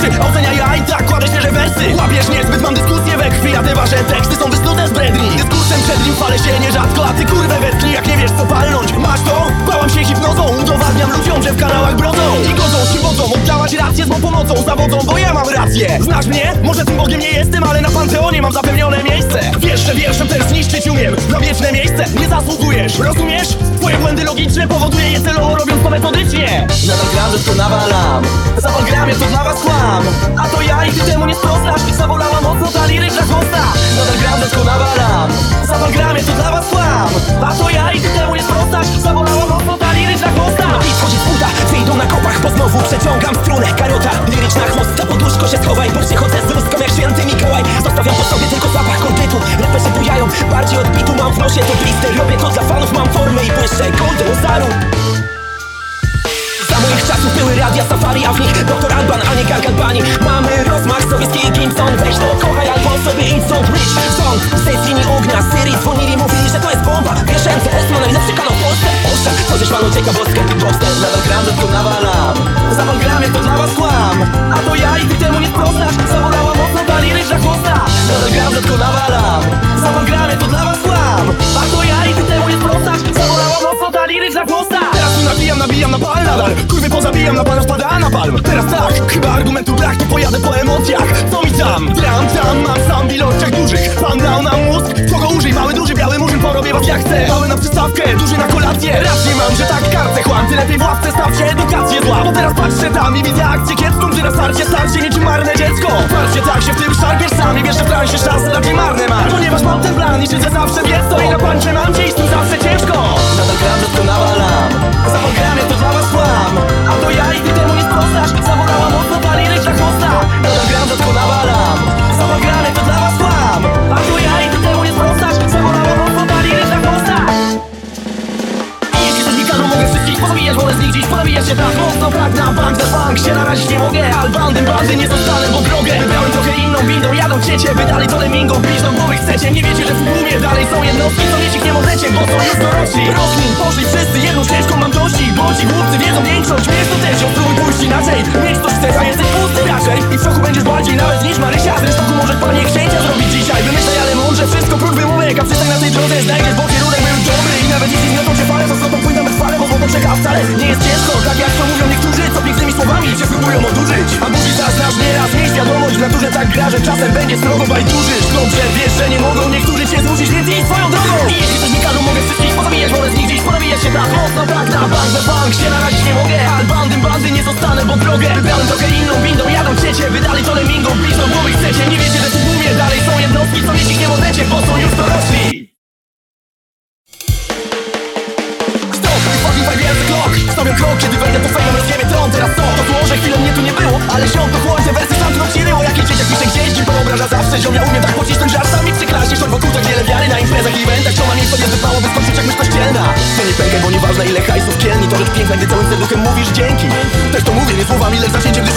pierwszy Ocenia ja tak kładę świeże wersy. Łapiesz niezbyt, mam dyskusję we krwi A te wasze Znasz mnie? Może tym Bogiem nie jestem, ale na Panteonie mam zapewnione miejsce. Wiesz, że wierszem też zniszczyć umiem. Na wieczne miejsce nie zasługujesz, rozumiesz? Twoje błędy logiczne powoduje je celowo robiąc to metodycznie Nadal gram, że to nawalam. Zawal gram, to dla was kłam. A to ja i ty temu nie sprostasz. Zawolała mocno ta liryczna chłosta Nadal gram, że to nawalam. Zawal gram, to dla was kłam. A to ja i ty temu nie sprostasz. Zawolała nosie to blister. Robię to dla fanów, mam formę i błyszczę Golden Ozaru za moich czasów były radia safari, a w nich doktor Alban, a nie Gargal Bani Mamy rozmach, sowiecki Gimson Weź to, kochaj albo sobie idź stąd Rich Song, z linii ognia Syrii dzwonili, mówili, że to jest bomba. Wiesz, MCS ma najlepszy kanał w Polsce Ostrza, co żeś panu ciekawostkę Boxster, Nadal gram, że to nawalam. Zawal gram, ja to dla was kłam. A to ja i ty temu nie sprostasz Zawolała mocno ta liryczna chłosta. Nadal gram, że to nawalam Pozabijam, na pana spada na palm. Teraz tak, chyba argumentu brak To pojadę po emocjach, co mi tam? Dram, tam, mam sam w ilościach dużych Pan dał nam mózg, kogo użyj? Mały, duży, biały murzyn, porobię was jak chcę. Mały na przystawkę, duży na kolację. Rację mam, że tak kartę chłam Ty lepiej w łapce stawcie. Edukację zła Bo teraz patrzę tam i widzę akcję kiepską Gdy na starcie starcie niczym marne dziecko. Patrzcie tak się w tym szarpiesz sami Wiesz, że w transie szanse raczej marne masz Ponieważ mam ten plan i siedzę zawsze wiesz co I na pancze mam cię mocno, na bank Za bank się narazić nie mogę. Al bandym bandy nie zostanę, bo drogę Wybrałem trochę inną windą, jadą ciecie Wy dalej to lemingą, do głowy chcecie. Nie wiecie, że w tłumie dalej są jednostki Co mieć ich nie możecie, bo są już dorośli. Rosmin, poszli wszyscy, jedną ścieżką mam Bo ci głupcy że czasem będzie srogo bajdurzysz Dobrze wiesz, że nie mogą niektórzy cię zmusić, więc idź swoją drogą. I jeśli coś mi każą, mogę wszystkich pozabijać po fejmem rozjebie tron Teraz co? To złoże, chwilę mnie tu nie było. Ale ziom to chłoń, wersy sam tu nociliło Jak dzieciak pisze gdzieś, dziś wyobraża. Zawsze Ziom, ja umiem tak pocisnąć, że aż sami przyklaśnie Choć wokół tak wiele wiary na imprezach i eventach miejsce nie wypało wyskoczyć jak myśl kościelna To nie pękaj, bo nieważne ile hajsów kielni To rzecz piękna, gdy całym serduchem mówisz dzięki. Też to mówię, nie słowami, lecz zacięciem Gdy